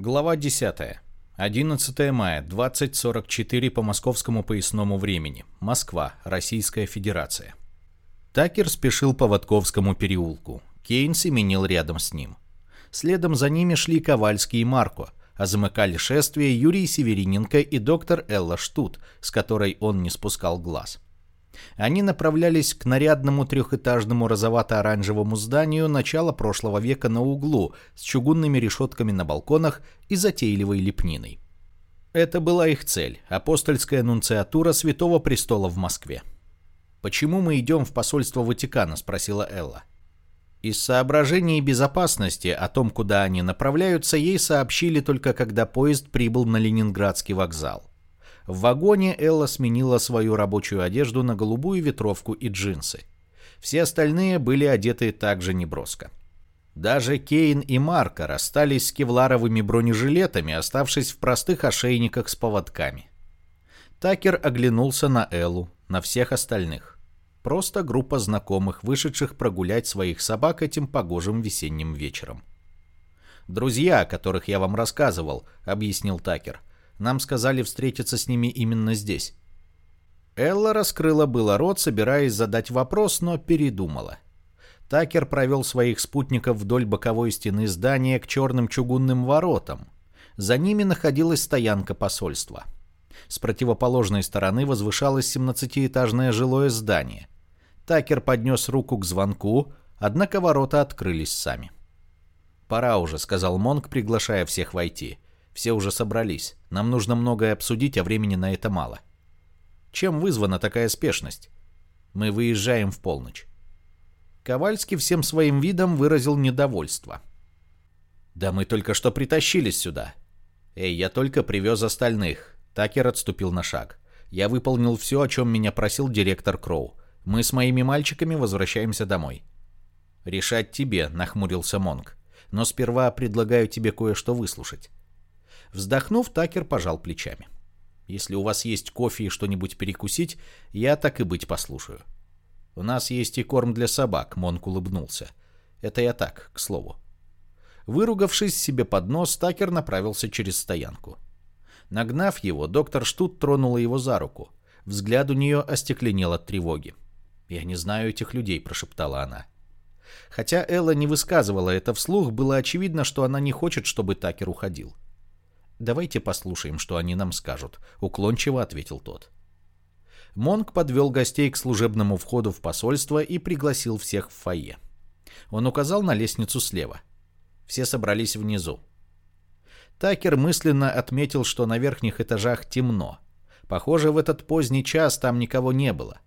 Глава 10. 11 мая, 20.44 по московскому поясному времени. Москва, Российская Федерация. Такер спешил по Ватковскому переулку. Кейн семенил рядом с ним. Следом за ними шли Ковальский и Марко, а замыкали шествие Юрий Севериненко и доктор Элла Штут, с которой он не спускал глаз. Они направлялись к нарядному трехэтажному розовато-оранжевому зданию начала прошлого века на углу с чугунными решетками на балконах и затейливой лепниной. Это была их цель – апостольская нунциатура Святого Престола в Москве. «Почему мы идем в посольство Ватикана?» – спросила Элла. Из соображений безопасности о том, куда они направляются, ей сообщили только когда поезд прибыл на Ленинградский вокзал. В вагоне Элла сменила свою рабочую одежду на голубую ветровку и джинсы. Все остальные были одеты также неброско. Даже Кейн и Марка расстались с кевларовыми бронежилетами, оставшись в простых ошейниках с поводками. Такер оглянулся на Эллу, на всех остальных. Просто группа знакомых, вышедших прогулять своих собак этим погожим весенним вечером. «Друзья, о которых я вам рассказывал», — объяснил Такер. Нам сказали встретиться с ними именно здесь. Элла раскрыла было рот, собираясь задать вопрос, но передумала. Такер провел своих спутников вдоль боковой стены здания к черным чугунным воротам. За ними находилась стоянка посольства. С противоположной стороны возвышалось 17-этажное жилое здание. Такер поднес руку к звонку, однако ворота открылись сами. «Пора уже», — сказал Монк, приглашая всех войти. Все уже собрались. Нам нужно многое обсудить, а времени на это мало. Чем вызвана такая спешность? Мы выезжаем в полночь. Ковальский всем своим видом выразил недовольство. Да мы только что притащились сюда. Эй, я только привез остальных. Такер отступил на шаг. Я выполнил все, о чем меня просил директор Кроу. Мы с моими мальчиками возвращаемся домой. Решать тебе, нахмурился Монг. Но сперва предлагаю тебе кое-что выслушать. Вздохнув, Такер пожал плечами. «Если у вас есть кофе и что-нибудь перекусить, я так и быть послушаю». «У нас есть и корм для собак», — Монк улыбнулся. «Это я так, к слову». Выругавшись себе под нос, Такер направился через стоянку. Нагнав его, доктор Штут тронула его за руку. Взгляд у нее остекленел от тревоги. «Я не знаю этих людей», — прошептала она. Хотя Элла не высказывала это вслух, было очевидно, что она не хочет, чтобы Такер уходил. «Давайте послушаем, что они нам скажут», — уклончиво ответил тот. Монк подвел гостей к служебному входу в посольство и пригласил всех в фойе. Он указал на лестницу слева. Все собрались внизу. Такер мысленно отметил, что на верхних этажах темно. Похоже, в этот поздний час там никого не было.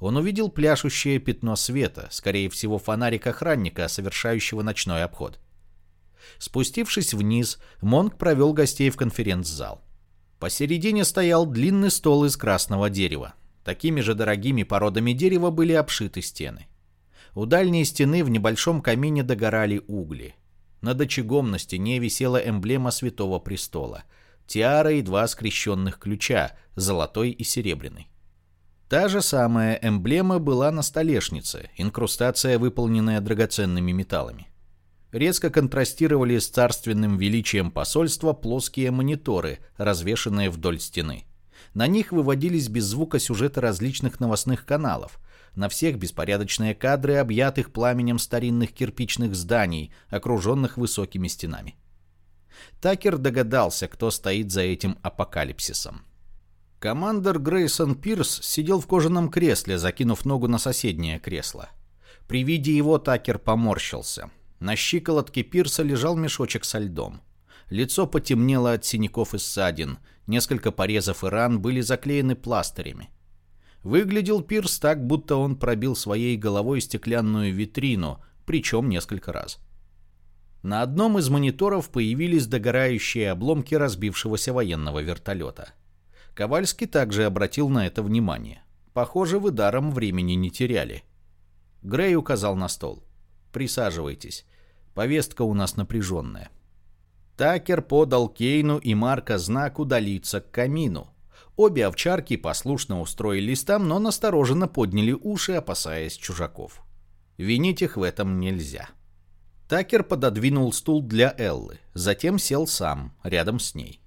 Он увидел пляшущее пятно света, скорее всего, фонарик охранника, совершающего ночной обход. Спустившись вниз, Монг провел гостей в конференц-зал. Посередине стоял длинный стол из красного дерева. Такими же дорогими породами дерева были обшиты стены. У дальней стены в небольшом камине догорали угли. Над очагом на стене висела эмблема Святого Престола. Тиара и два скрещенных ключа, золотой и серебряный. Та же самая эмблема была на столешнице, инкрустация, выполненная драгоценными металлами резко контрастировали с царственным величием посольства плоские мониторы, развешанные вдоль стены. На них выводились без звука сюжеты различных новостных каналов. На всех беспорядочные кадры, объятых пламенем старинных кирпичных зданий, окруженных высокими стенами. Такер догадался, кто стоит за этим апокалипсисом. Командор Грейсон Пирс сидел в кожаном кресле, закинув ногу на соседнее кресло. При виде его Такер поморщился. На щиколотке пирса лежал мешочек со льдом. Лицо потемнело от синяков и ссадин, несколько порезов и ран были заклеены пластырями. Выглядел пирс так, будто он пробил своей головой стеклянную витрину, причем несколько раз. На одном из мониторов появились догорающие обломки разбившегося военного вертолета. Ковальский также обратил на это внимание. Похоже, вы даром времени не теряли. Грей указал на стол. Присаживайтесь. Повестка у нас напряженная. Такер подал Кейну и Марка знак удалиться к камину. Обе овчарки послушно устроились там, но настороженно подняли уши, опасаясь чужаков. Винить их в этом нельзя. Такер пододвинул стул для Эллы, затем сел сам, рядом с ней.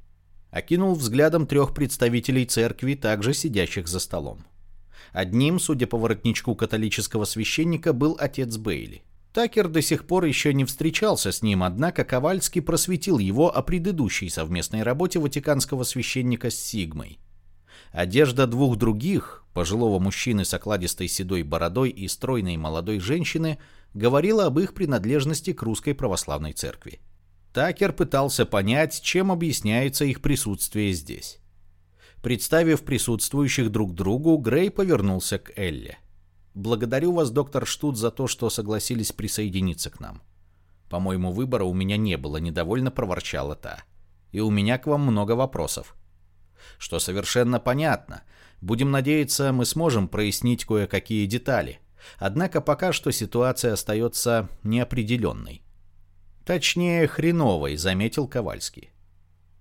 Окинул взглядом трех представителей церкви, также сидящих за столом. Одним, судя по воротничку католического священника, был отец Бейли. Такер до сих пор еще не встречался с ним, однако Ковальский просветил его о предыдущей совместной работе ватиканского священника с Сигмой. Одежда двух других, пожилого мужчины с окладистой седой бородой и стройной молодой женщины, говорила об их принадлежности к русской православной церкви. Такер пытался понять, чем объясняется их присутствие здесь. Представив присутствующих друг другу, Грей повернулся к Элле. «Благодарю вас, доктор Штут, за то, что согласились присоединиться к нам. По-моему, выбора у меня не было», — недовольно проворчала та. «И у меня к вам много вопросов». «Что совершенно понятно. Будем надеяться, мы сможем прояснить кое-какие детали. Однако пока что ситуация остается неопределенной». «Точнее, хреновой», — заметил Ковальский.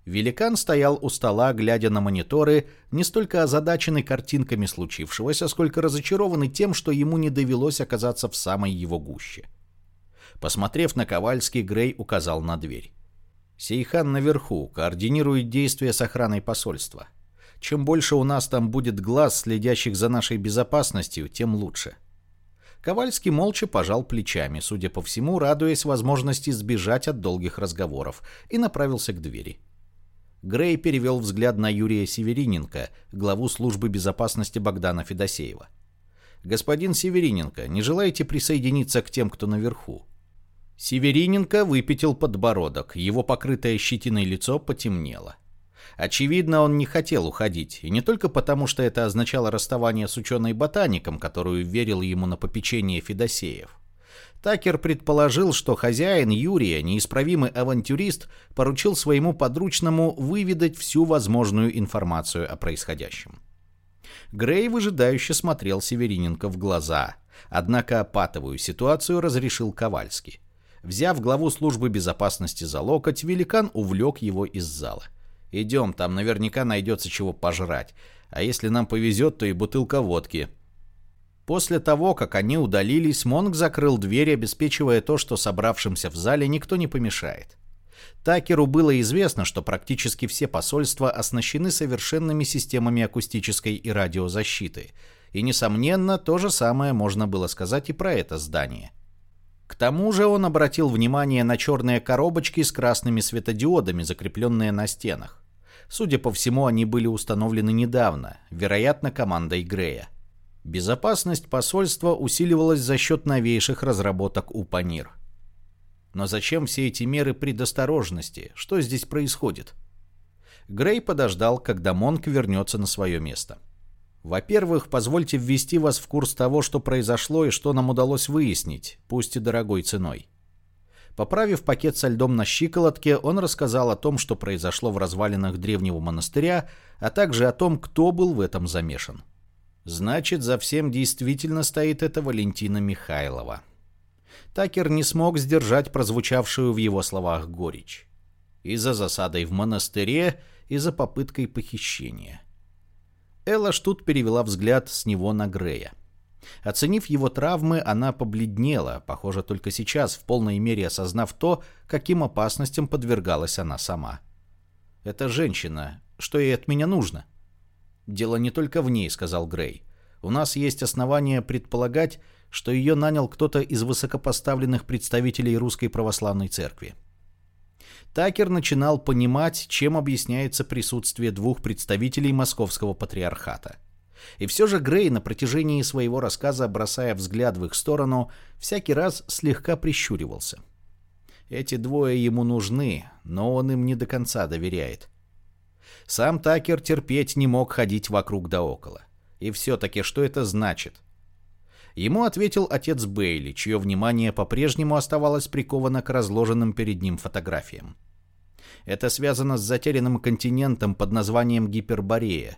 Великан стоял у стола, глядя на мониторы, не столько озадаченный картинками случившегося, сколько разочарованный тем, что ему не довелось оказаться в самой его гуще. Посмотрев на Ковальский, Грей указал на дверь. «Сейхан наверху, координирует действия с охраной посольства. Чем больше у нас там будет глаз, следящих за нашей безопасностью, тем лучше». Ковальский молча пожал плечами, судя по всему, радуясь возможности сбежать от долгих разговоров, и направился к двери. Грей перевел взгляд на Юрия Севериненко, главу службы безопасности Богдана Федосеева. «Господин Севериненко, не желаете присоединиться к тем, кто наверху?» Севериненко выпятил подбородок, его покрытое щетиной лицо потемнело. Очевидно, он не хотел уходить, и не только потому, что это означало расставание с ученой-ботаником, которую верил ему на попечение Федосеев. Такер предположил, что хозяин Юрия, неисправимый авантюрист, поручил своему подручному выведать всю возможную информацию о происходящем. Грей выжидающе смотрел Севериненко в глаза, однако патовую ситуацию разрешил Ковальский. Взяв главу службы безопасности за локоть, великан увлек его из зала. «Идем, там наверняка найдется чего пожрать, а если нам повезет, то и бутылка водки», После того, как они удалились, Монг закрыл дверь, обеспечивая то, что собравшимся в зале никто не помешает. Такеру было известно, что практически все посольства оснащены совершенными системами акустической и радиозащиты. И, несомненно, то же самое можно было сказать и про это здание. К тому же он обратил внимание на черные коробочки с красными светодиодами, закрепленные на стенах. Судя по всему, они были установлены недавно, вероятно, командой Грея. Безопасность посольства усиливалась за счет новейших разработок УПАНИР. Но зачем все эти меры предосторожности? Что здесь происходит? Грей подождал, когда Монк вернется на свое место. Во-первых, позвольте ввести вас в курс того, что произошло и что нам удалось выяснить, пусть и дорогой ценой. Поправив пакет со льдом на щиколотке, он рассказал о том, что произошло в развалинах древнего монастыря, а также о том, кто был в этом замешан. Значит, за всем действительно стоит эта Валентина Михайлова. Такер не смог сдержать прозвучавшую в его словах горечь. И за засадой в монастыре, и за попыткой похищения. Элла Штут перевела взгляд с него на Грея. Оценив его травмы, она побледнела, похоже, только сейчас, в полной мере осознав то, каким опасностям подвергалась она сама. «Это женщина. Что ей от меня нужно?» «Дело не только в ней», — сказал Грей. «У нас есть основания предполагать, что ее нанял кто-то из высокопоставленных представителей Русской Православной Церкви». Такер начинал понимать, чем объясняется присутствие двух представителей Московского Патриархата. И все же Грей на протяжении своего рассказа, бросая взгляд в их сторону, всякий раз слегка прищуривался. Эти двое ему нужны, но он им не до конца доверяет. Сам Такер терпеть не мог ходить вокруг да около. И все-таки что это значит? Ему ответил отец Бейли, чье внимание по-прежнему оставалось приковано к разложенным перед ним фотографиям. Это связано с затерянным континентом под названием Гиперборея.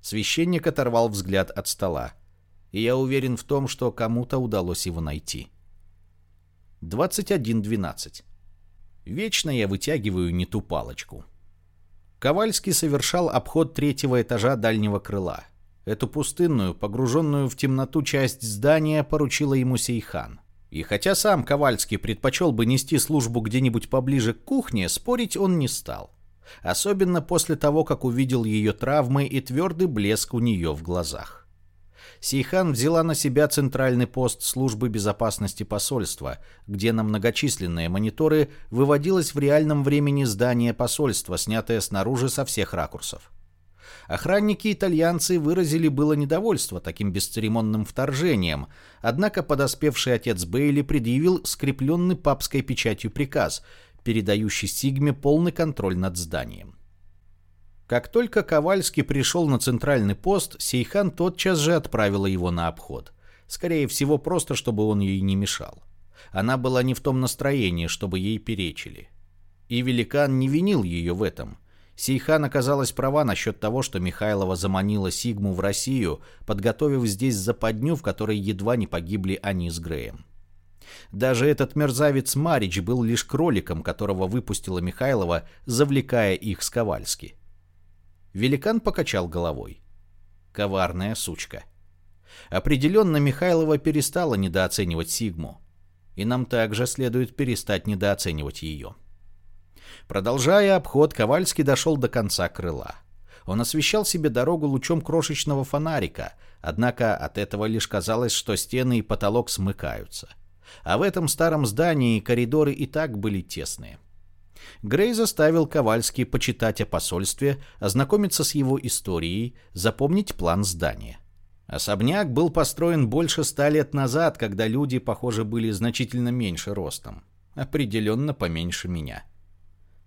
Священник оторвал взгляд от стола. И я уверен в том, что кому-то удалось его найти. 21.12. Вечно я вытягиваю не ту палочку. Ковальский совершал обход третьего этажа дальнего крыла. Эту пустынную, погруженную в темноту часть здания поручила ему Сейхан. И хотя сам Ковальский предпочел бы нести службу где-нибудь поближе к кухне, спорить он не стал. Особенно после того, как увидел ее травмы и твердый блеск у нее в глазах. Сейхан взяла на себя центральный пост службы безопасности посольства, где на многочисленные мониторы выводилось в реальном времени здание посольства, снятое снаружи со всех ракурсов. Охранники-итальянцы выразили было недовольство таким бесцеремонным вторжением, однако подоспевший отец Бейли предъявил скрепленный папской печатью приказ, передающий Сигме полный контроль над зданием. Как только Ковальский пришел на центральный пост, Сейхан тотчас же отправила его на обход. Скорее всего, просто чтобы он ей не мешал. Она была не в том настроении, чтобы ей перечили. И великан не винил ее в этом – Сейхан оказалась права насчет того, что Михайлова заманила Сигму в Россию, подготовив здесь западню, в которой едва не погибли они с Греем. Даже этот мерзавец Марич был лишь кроликом, которого выпустила Михайлова, завлекая их с Ковальски. Великан покачал головой. Коварная сучка. Определенно Михайлова перестала недооценивать Сигму. И нам также следует перестать недооценивать ее. Продолжая обход, Ковальский дошел до конца крыла. Он освещал себе дорогу лучом крошечного фонарика, однако от этого лишь казалось, что стены и потолок смыкаются. А в этом старом здании коридоры и так были тесные. Грей заставил Ковальский почитать о посольстве, ознакомиться с его историей, запомнить план здания. Особняк был построен больше ста лет назад, когда люди, похоже, были значительно меньше ростом. Определенно поменьше меня.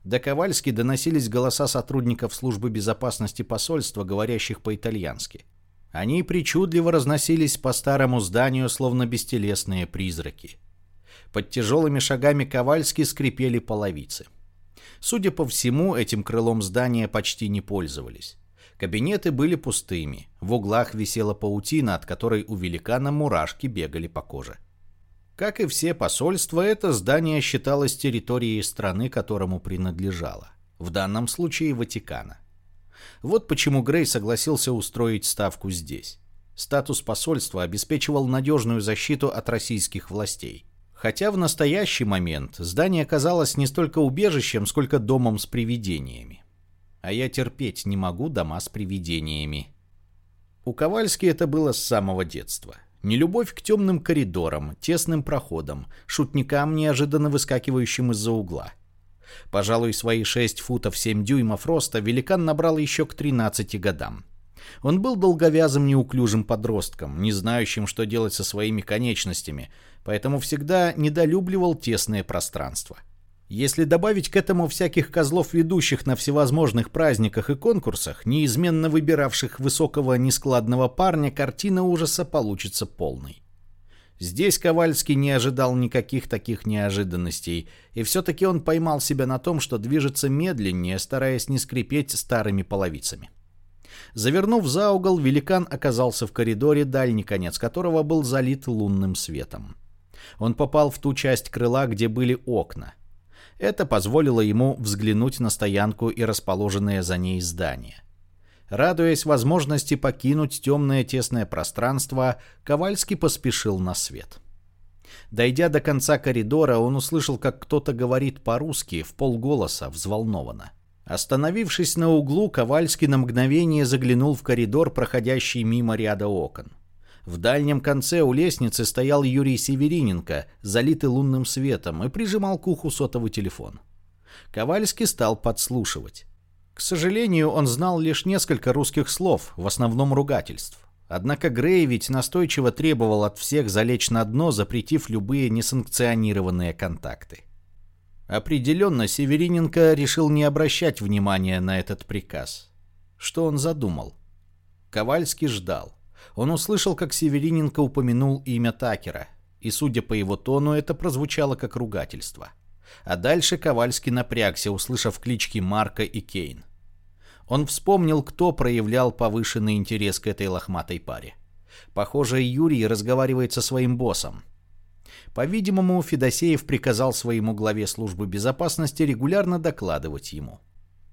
До Ковальски доносились голоса сотрудников службы безопасности посольства, говорящих по-итальянски. Они причудливо разносились по старому зданию, словно бестелесные призраки. Под тяжелыми шагами Ковальски скрипели половицы. Судя по всему, этим крылом здания почти не пользовались. Кабинеты были пустыми, в углах висела паутина, от которой у великана мурашки бегали по коже. Как и все посольства, это здание считалось территорией страны, которому принадлежало. В данном случае Ватикана. Вот почему Грей согласился устроить ставку здесь. Статус посольства обеспечивал надежную защиту от российских властей. Хотя в настоящий момент здание казалось не столько убежищем, сколько домом с привидениями. А я терпеть не могу дома с привидениями. У Ковальски это было с самого детства – Нелюбовь к темным коридорам, тесным проходам, шутникам, неожиданно выскакивающим из-за угла. Пожалуй, свои 6 футов 7 дюймов роста великан набрал еще к 13 годам. Он был долговязым неуклюжим подростком, не знающим, что делать со своими конечностями, поэтому всегда недолюбливал тесное пространство. Если добавить к этому всяких козлов ведущих на всевозможных праздниках и конкурсах, неизменно выбиравших высокого нескладного парня, картина ужаса получится полной. Здесь Ковальский не ожидал никаких таких неожиданностей, и все-таки он поймал себя на том, что движется медленнее, стараясь не скрипеть старыми половицами. Завернув за угол, великан оказался в коридоре, дальний конец которого был залит лунным светом. Он попал в ту часть крыла, где были окна. Это позволило ему взглянуть на стоянку и расположенное за ней здание. Радуясь возможности покинуть темное тесное пространство, Ковальский поспешил на свет. Дойдя до конца коридора, он услышал, как кто-то говорит по-русски, в полголоса, взволнованно. Остановившись на углу, Ковальский на мгновение заглянул в коридор, проходящий мимо ряда окон. В дальнем конце у лестницы стоял Юрий Севериненко, залитый лунным светом, и прижимал к уху сотовый телефон. Ковальский стал подслушивать. К сожалению, он знал лишь несколько русских слов, в основном ругательств. Однако Грей ведь настойчиво требовал от всех залечь на дно, запретив любые несанкционированные контакты. Определенно, Севериненко решил не обращать внимания на этот приказ. Что он задумал? Ковальский ждал. Он услышал, как Севериненко упомянул имя Такера, и, судя по его тону, это прозвучало как ругательство. А дальше Ковальский напрягся, услышав клички Марка и Кейн. Он вспомнил, кто проявлял повышенный интерес к этой лохматой паре. Похоже, Юрий разговаривает со своим боссом. По-видимому, Федосеев приказал своему главе службы безопасности регулярно докладывать ему.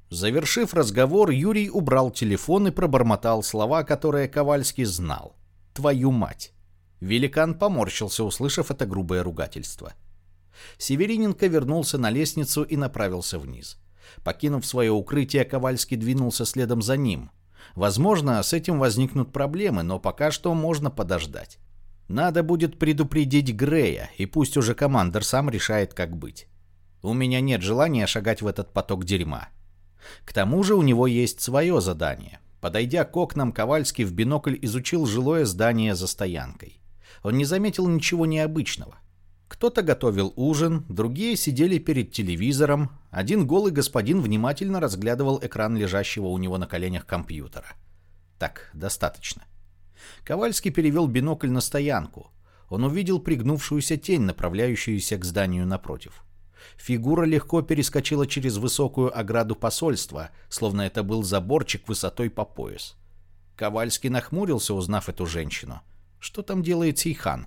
Завершив разговор, Юрий убрал телефон и пробормотал слова, которые Ковальский знал. «Твою мать!» Великан поморщился, услышав это грубое ругательство. Севериненко вернулся на лестницу и направился вниз. Покинув свое укрытие, Ковальский двинулся следом за ним. Возможно, с этим возникнут проблемы, но пока что можно подождать. Надо будет предупредить Грея, и пусть уже командир сам решает, как быть. У меня нет желания шагать в этот поток дерьма. К тому же у него есть свое задание. Подойдя к окнам, Ковальский в бинокль изучил жилое здание за стоянкой. Он не заметил ничего необычного. Кто-то готовил ужин, другие сидели перед телевизором, один голый господин внимательно разглядывал экран лежащего у него на коленях компьютера. Так, достаточно. Ковальский перевел бинокль на стоянку. Он увидел пригнувшуюся тень, направляющуюся к зданию напротив. Фигура легко перескочила через высокую ограду посольства, словно это был заборчик высотой по пояс. Ковальский нахмурился, узнав эту женщину. Что там делает Сейхан?